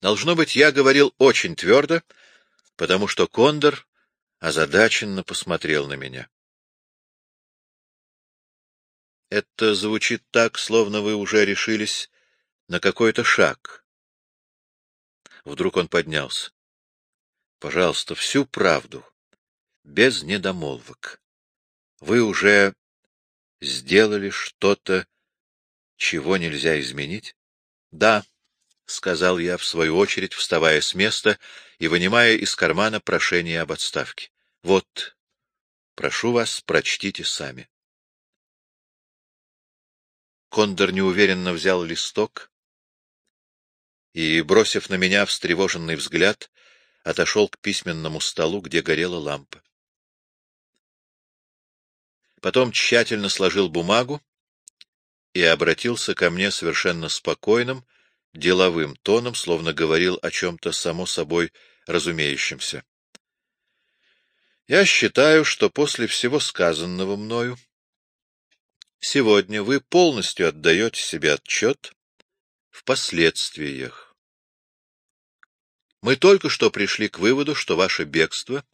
Должно быть, я говорил очень твердо, потому что Кондор озадаченно посмотрел на меня. Это звучит так, словно вы уже решились на какой-то шаг. Вдруг он поднялся. Пожалуйста, всю правду, без недомолвок. Вы уже сделали что-то, чего нельзя изменить? Да, — сказал я, в свою очередь, вставая с места и вынимая из кармана прошение об отставке. — Вот, прошу вас, прочтите сами. Кондор неуверенно взял листок и, бросив на меня встревоженный взгляд, отошел к письменному столу, где горела лампа. Потом тщательно сложил бумагу и обратился ко мне совершенно спокойным, деловым тоном, словно говорил о чем-то само собой разумеющемся. Я считаю, что после всего сказанного мною сегодня вы полностью отдаете себе отчет в последствиях. Мы только что пришли к выводу, что ваше бегство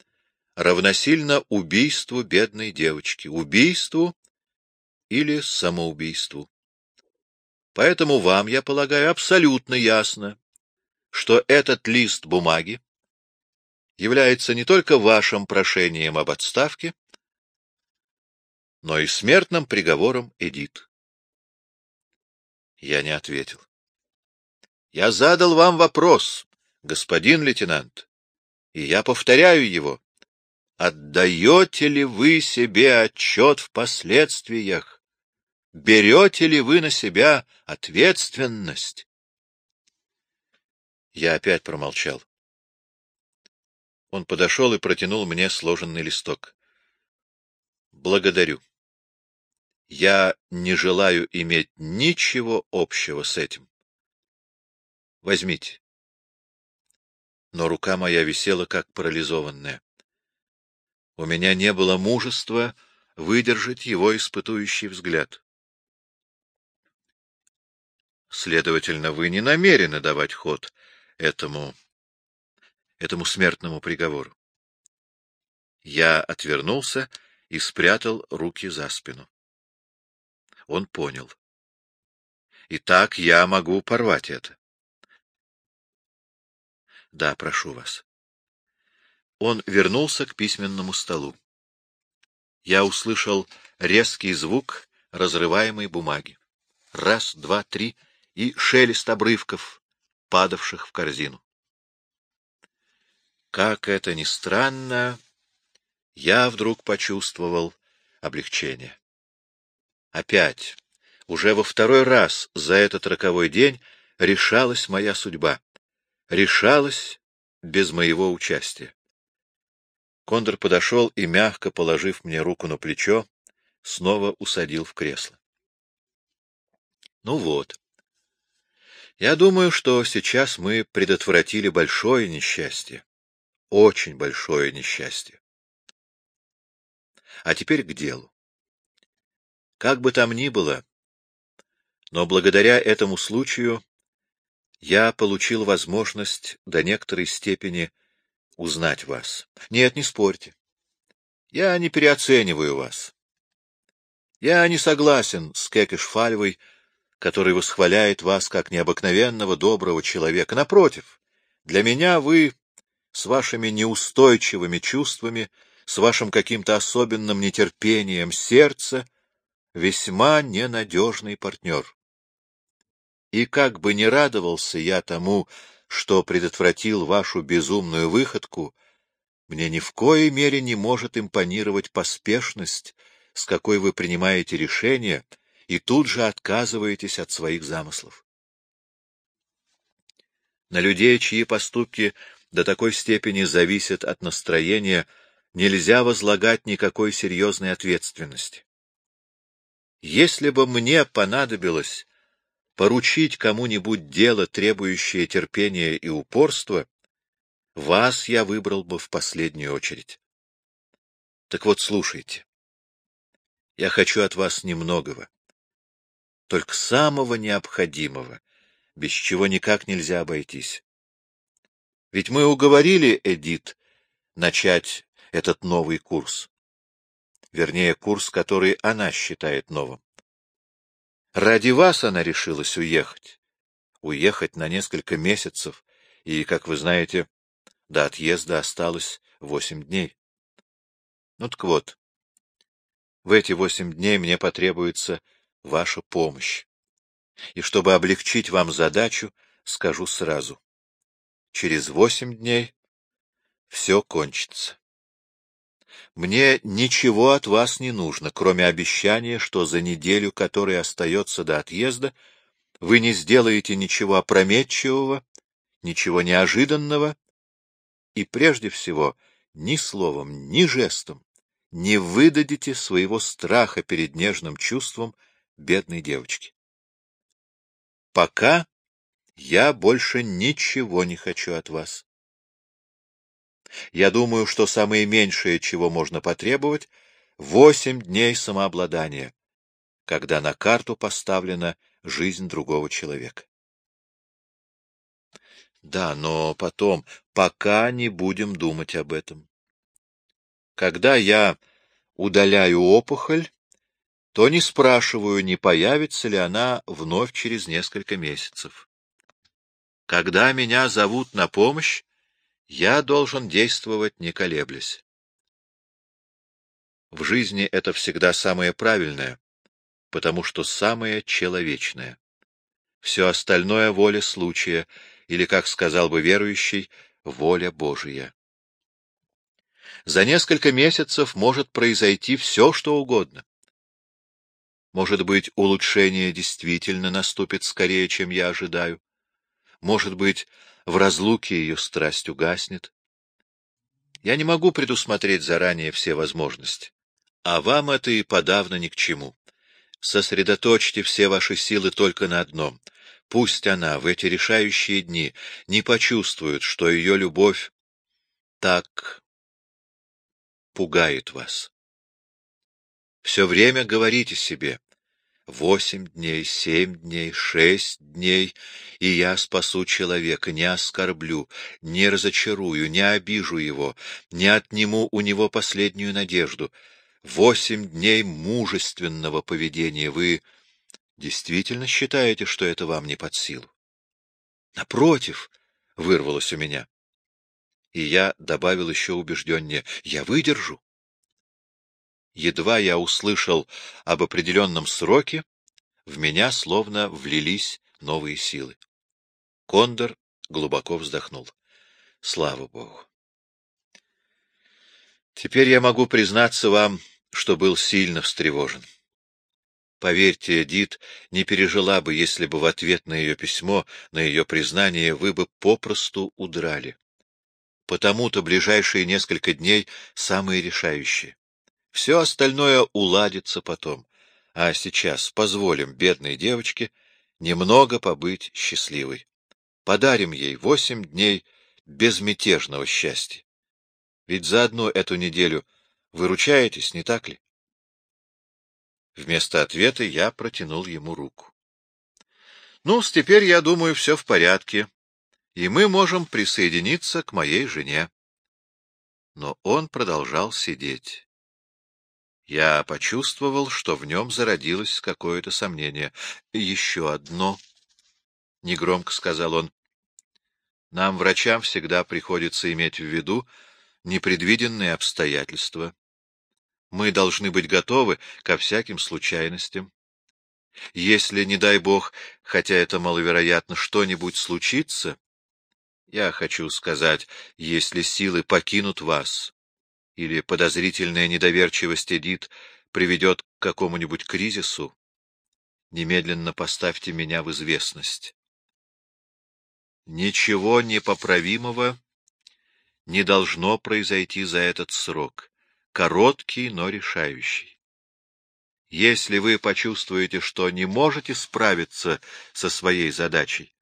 равносильно убийству бедной девочки, убийству или самоубийству. Поэтому вам, я полагаю, абсолютно ясно, что этот лист бумаги является не только вашим прошением об отставке, но и смертным приговором Эдит. Я не ответил. Я задал вам вопрос, господин лейтенант, и я повторяю его. Отдаете ли вы себе отчет в последствиях? Берете ли вы на себя ответственность? Я опять промолчал. Он подошел и протянул мне сложенный листок. Благодарю. Я не желаю иметь ничего общего с этим. Возьмите. Но рука моя висела как парализованная. У меня не было мужества выдержать его испытующий взгляд. Следовательно, вы не намерены давать ход этому, этому смертному приговору. Я отвернулся и спрятал руки за спину. Он понял. Итак, я могу порвать это. Да, прошу вас. Он вернулся к письменному столу. Я услышал резкий звук разрываемой бумаги. Раз, два, три — и шелест обрывков, падавших в корзину. Как это ни странно, я вдруг почувствовал облегчение. Опять, уже во второй раз за этот роковой день решалась моя судьба. Решалась без моего участия. Кондор подошел и, мягко положив мне руку на плечо, снова усадил в кресло. Ну вот, я думаю, что сейчас мы предотвратили большое несчастье. Очень большое несчастье. А теперь к делу. Как бы там ни было, но благодаря этому случаю я получил возможность до некоторой степени узнать вас. Нет, не спорьте. Я не переоцениваю вас. Я не согласен с Кекешфальвой, который восхваляет вас как необыкновенного доброго человека. Напротив, для меня вы с вашими неустойчивыми чувствами, с вашим каким-то особенным нетерпением сердца весьма ненадежный партнер. И как бы не радовался я тому, что предотвратил вашу безумную выходку, мне ни в коей мере не может импонировать поспешность, с какой вы принимаете решение — и тут же отказываетесь от своих замыслов. На людей, чьи поступки до такой степени зависят от настроения, нельзя возлагать никакой серьезной ответственности. Если бы мне понадобилось поручить кому-нибудь дело, требующее терпения и упорства, вас я выбрал бы в последнюю очередь. Так вот, слушайте. Я хочу от вас немногого только самого необходимого, без чего никак нельзя обойтись. Ведь мы уговорили Эдит начать этот новый курс. Вернее, курс, который она считает новым. Ради вас она решилась уехать. Уехать на несколько месяцев, и, как вы знаете, до отъезда осталось восемь дней. Ну так вот, в эти восемь дней мне потребуется ваша помощь. И чтобы облегчить вам задачу, скажу сразу. Через восемь дней все кончится. Мне ничего от вас не нужно, кроме обещания, что за неделю, которая остается до отъезда, вы не сделаете ничего опрометчивого, ничего неожиданного и, прежде всего, ни словом, ни жестом не выдадите своего страха перед нежным чувством бедной девочки. Пока я больше ничего не хочу от вас. Я думаю, что самое меньшее, чего можно потребовать, — восемь дней самообладания, когда на карту поставлена жизнь другого человека. Да, но потом, пока не будем думать об этом. Когда я удаляю опухоль, то не спрашиваю, не появится ли она вновь через несколько месяцев. Когда меня зовут на помощь, я должен действовать, не колеблясь. В жизни это всегда самое правильное, потому что самое человечное. Все остальное — воля случая, или, как сказал бы верующий, воля Божия. За несколько месяцев может произойти все, что угодно. Может быть, улучшение действительно наступит скорее, чем я ожидаю. Может быть, в разлуке ее страсть угаснет. Я не могу предусмотреть заранее все возможности, а вам это и подавно ни к чему. Сосредоточьте все ваши силы только на одном. Пусть она в эти решающие дни не почувствует, что ее любовь так пугает вас. Все время говорите себе, Восемь дней, семь дней, шесть дней, и я спасу человека, не оскорблю, не разочарую, не обижу его, не отниму у него последнюю надежду. Восемь дней мужественного поведения. Вы действительно считаете, что это вам не под силу? Напротив, вырвалось у меня. И я добавил еще убежденнее, я выдержу. Едва я услышал об определенном сроке, в меня словно влились новые силы. Кондор глубоко вздохнул. Слава Богу! Теперь я могу признаться вам, что был сильно встревожен. Поверьте, Эдит не пережила бы, если бы в ответ на ее письмо, на ее признание, вы бы попросту удрали. Потому-то ближайшие несколько дней самые решающие. Все остальное уладится потом. А сейчас позволим бедной девочке немного побыть счастливой. Подарим ей восемь дней безмятежного счастья. Ведь за одну эту неделю выручаетесь, не так ли? Вместо ответа я протянул ему руку. ну теперь, я думаю, все в порядке, и мы можем присоединиться к моей жене. Но он продолжал сидеть. Я почувствовал, что в нем зародилось какое-то сомнение. — Еще одно, — негромко сказал он. — Нам, врачам, всегда приходится иметь в виду непредвиденные обстоятельства. Мы должны быть готовы ко всяким случайностям. Если, не дай бог, хотя это маловероятно, что-нибудь случится, я хочу сказать, если силы покинут вас, или подозрительная недоверчивость Эдит приведет к какому-нибудь кризису, немедленно поставьте меня в известность. Ничего непоправимого не должно произойти за этот срок, короткий, но решающий. Если вы почувствуете, что не можете справиться со своей задачей,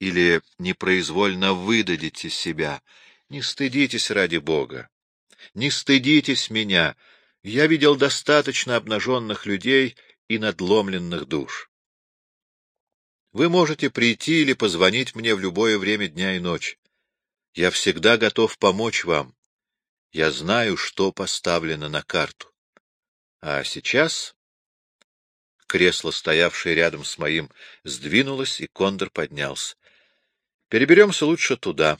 или непроизвольно выдадите себя, не стыдитесь ради Бога. Не стыдитесь меня. Я видел достаточно обнаженных людей и надломленных душ. Вы можете прийти или позвонить мне в любое время дня и ночи. Я всегда готов помочь вам. Я знаю, что поставлено на карту. А сейчас кресло, стоявшее рядом с моим, сдвинулось, и Кондор поднялся. Переберемся лучше туда.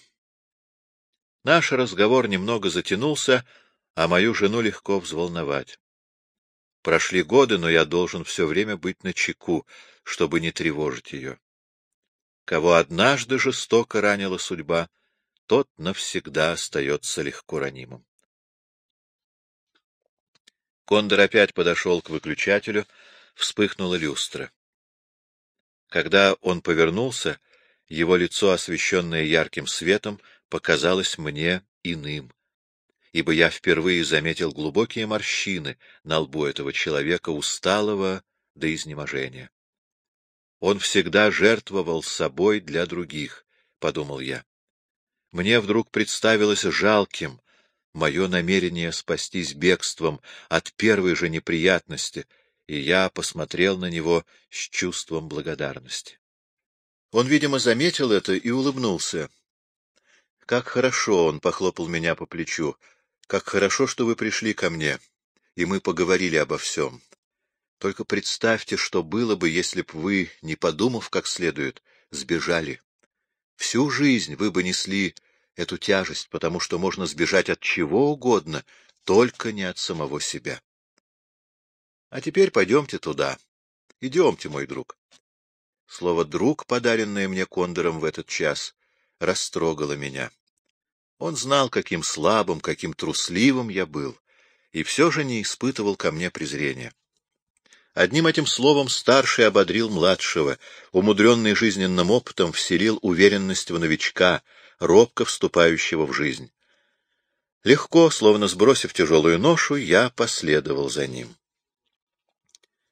Наш разговор немного затянулся, а мою жену легко взволновать. Прошли годы, но я должен все время быть на чеку, чтобы не тревожить ее. Кого однажды жестоко ранила судьба, тот навсегда остается легко ранимым. Кондор опять подошел к выключателю, вспыхнула люстра. Когда он повернулся, его лицо, освещенное ярким светом, показалось мне иным, ибо я впервые заметил глубокие морщины на лбу этого человека, усталого до изнеможения. Он всегда жертвовал собой для других, — подумал я. Мне вдруг представилось жалким мое намерение спастись бегством от первой же неприятности, и я посмотрел на него с чувством благодарности. Он, видимо, заметил это и улыбнулся. «Как хорошо!» — он похлопал меня по плечу. «Как хорошо, что вы пришли ко мне, и мы поговорили обо всем. Только представьте, что было бы, если б вы, не подумав как следует, сбежали. Всю жизнь вы бы несли эту тяжесть, потому что можно сбежать от чего угодно, только не от самого себя. А теперь пойдемте туда. Идемте, мой друг. Слово «друг», подаренное мне Кондором в этот час, растрогало меня. Он знал, каким слабым, каким трусливым я был, и все же не испытывал ко мне презрения. Одним этим словом старший ободрил младшего, умудренный жизненным опытом вселил уверенность в новичка, робко вступающего в жизнь. Легко, словно сбросив тяжелую ношу, я последовал за ним.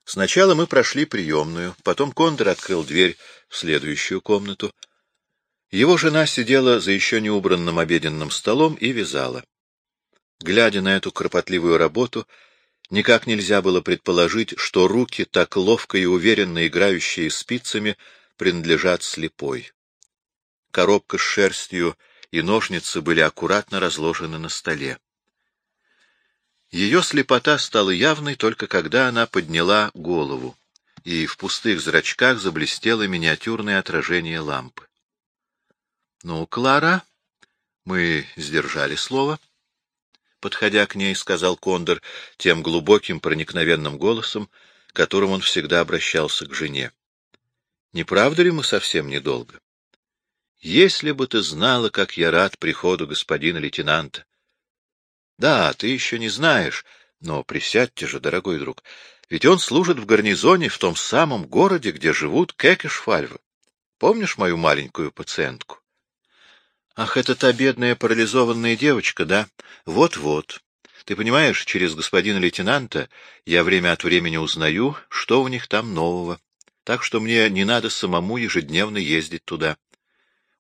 Сначала мы прошли приемную, потом Кондор открыл дверь в следующую комнату. Его жена сидела за еще не убранным обеденным столом и вязала. Глядя на эту кропотливую работу, Никак нельзя было предположить, что руки, так ловко и уверенно играющие спицами, принадлежат слепой. Коробка с шерстью и ножницы были аккуратно разложены на столе. Ее слепота стала явной только когда она подняла голову, и в пустых зрачках заблестело миниатюрное отражение лампы. — Ну, Клара, мы сдержали слово. — подходя к ней, сказал Кондор тем глубоким проникновенным голосом, которым он всегда обращался к жене. Не правда ли мы совсем недолго? Если бы ты знала, как я рад приходу господина лейтенанта. Да, ты еще не знаешь, но присядьте же, дорогой друг, ведь он служит в гарнизоне в том самом городе, где живут Кекешфальвы. Помнишь мою маленькую пациентку? Ах, это та бедная парализованная девочка, да? Вот-вот. Ты понимаешь, через господина лейтенанта я время от времени узнаю, что у них там нового. Так что мне не надо самому ежедневно ездить туда.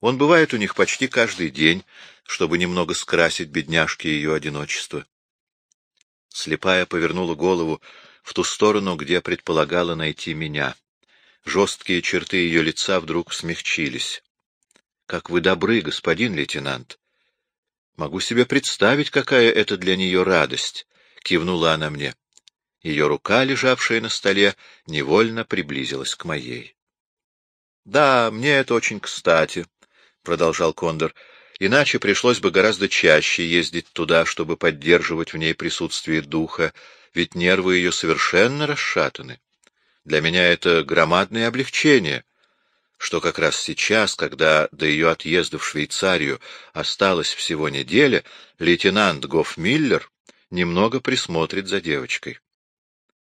Он бывает у них почти каждый день, чтобы немного скрасить бедняжке ее одиночество. Слепая повернула голову в ту сторону, где предполагала найти меня. Жесткие черты ее лица вдруг смягчились. Как вы добры, господин лейтенант. Могу себе представить, какая это для нее радость, — кивнула она мне. Ее рука, лежавшая на столе, невольно приблизилась к моей. — Да, мне это очень кстати, — продолжал Кондор, — иначе пришлось бы гораздо чаще ездить туда, чтобы поддерживать в ней присутствие духа, ведь нервы ее совершенно расшатаны. Для меня это громадное облегчение — что как раз сейчас, когда до ее отъезда в Швейцарию осталась всего неделя, лейтенант Гофмиллер немного присмотрит за девочкой.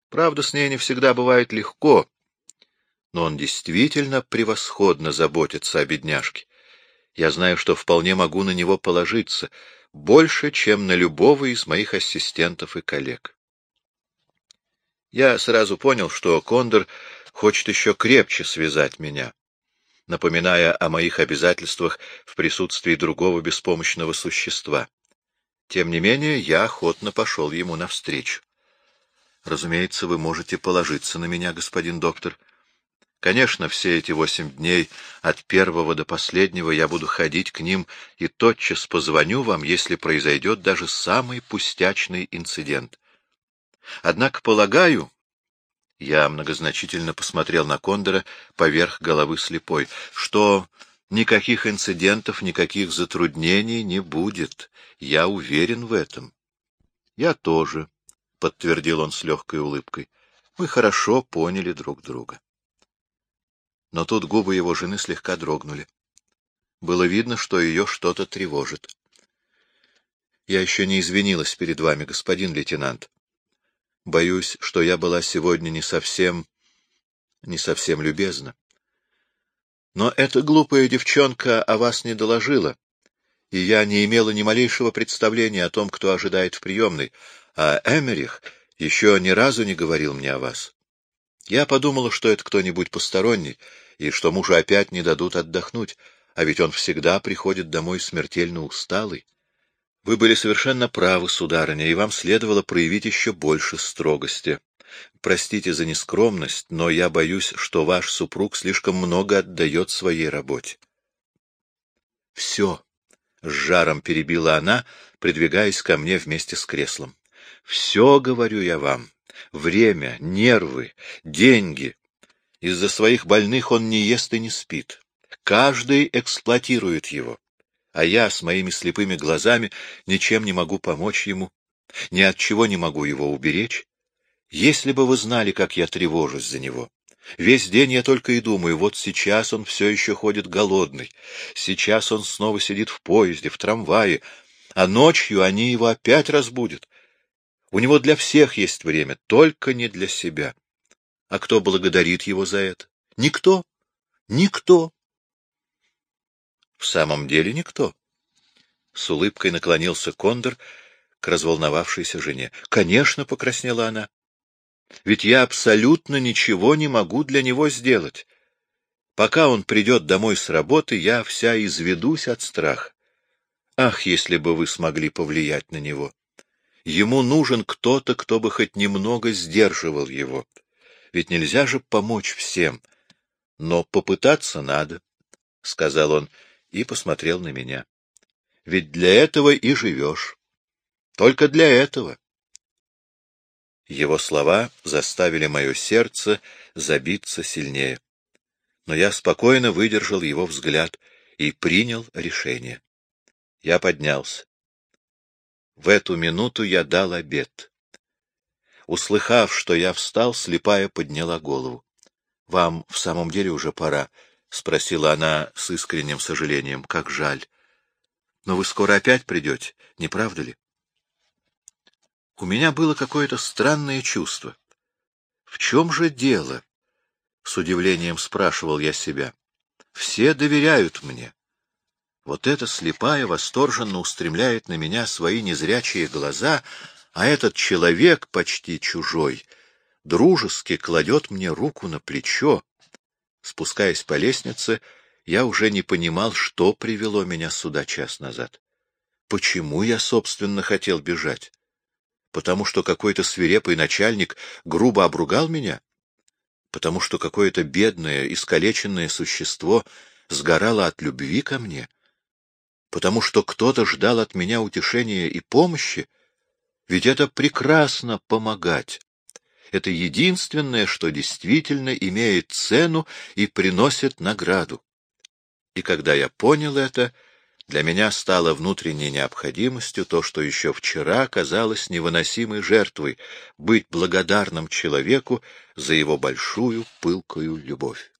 Правда, с ней не всегда бывает легко, но он действительно превосходно заботится о бедняжке. Я знаю, что вполне могу на него положиться, больше, чем на любого из моих ассистентов и коллег. Я сразу понял, что Кондор хочет еще крепче связать меня напоминая о моих обязательствах в присутствии другого беспомощного существа. Тем не менее, я охотно пошел ему навстречу. Разумеется, вы можете положиться на меня, господин доктор. Конечно, все эти восемь дней, от первого до последнего, я буду ходить к ним и тотчас позвоню вам, если произойдет даже самый пустячный инцидент. Однако, полагаю, я многозначительно посмотрел на Кондора поверх головы слепой, что никаких инцидентов, никаких затруднений не будет. Я уверен в этом. — Я тоже, — подтвердил он с легкой улыбкой. — Мы хорошо поняли друг друга. Но тут губы его жены слегка дрогнули. Было видно, что ее что-то тревожит. — Я еще не извинилась перед вами, господин лейтенант. Боюсь, что я была сегодня не совсем... не совсем любезна. Но эта глупая девчонка о вас не доложила, и я не имела ни малейшего представления о том, кто ожидает в приемной, а Эмерих еще ни разу не говорил мне о вас. Я подумала, что это кто-нибудь посторонний, и что мужу опять не дадут отдохнуть, а ведь он всегда приходит домой смертельно усталый. Вы были совершенно правы, сударыня, и вам следовало проявить еще больше строгости. Простите за нескромность, но я боюсь, что ваш супруг слишком много отдает своей работе. — Все, — с жаром перебила она, придвигаясь ко мне вместе с креслом. — Все, говорю я вам, время, нервы, деньги. Из-за своих больных он не ест и не спит. Каждый эксплуатирует его а я с моими слепыми глазами ничем не могу помочь ему, ни от чего не могу его уберечь. Если бы вы знали, как я тревожусь за него. Весь день я только и думаю, вот сейчас он все еще ходит голодный, сейчас он снова сидит в поезде, в трамвае, а ночью они его опять разбудят. У него для всех есть время, только не для себя. А кто благодарит его за это? Никто. Никто. В самом деле никто. С улыбкой наклонился Кондор к разволновавшейся жене. Конечно, покраснела она. Ведь я абсолютно ничего не могу для него сделать. Пока он придет домой с работы, я вся изведусь от страха. Ах, если бы вы смогли повлиять на него! Ему нужен кто-то, кто бы хоть немного сдерживал его. Ведь нельзя же помочь всем. Но попытаться надо, — сказал он, и посмотрел на меня. — Ведь для этого и живешь. Только для этого. Его слова заставили мое сердце забиться сильнее. Но я спокойно выдержал его взгляд и принял решение. Я поднялся. В эту минуту я дал обед. Услыхав, что я встал, слепая подняла голову. — Вам в самом деле уже пора. — спросила она с искренним сожалением. — Как жаль. Но вы скоро опять придете, не правда ли? У меня было какое-то странное чувство. В чем же дело? С удивлением спрашивал я себя. Все доверяют мне. Вот эта слепая восторженно устремляет на меня свои незрячие глаза, а этот человек, почти чужой, дружески кладет мне руку на плечо, Спускаясь по лестнице, я уже не понимал, что привело меня сюда час назад. Почему я, собственно, хотел бежать? Потому что какой-то свирепый начальник грубо обругал меня? Потому что какое-то бедное, искалеченное существо сгорало от любви ко мне? Потому что кто-то ждал от меня утешения и помощи? Ведь это прекрасно помогать это единственное, что действительно имеет цену и приносит награду. И когда я понял это, для меня стало внутренней необходимостью то, что еще вчера казалось невыносимой жертвой — быть благодарным человеку за его большую пылкую любовь.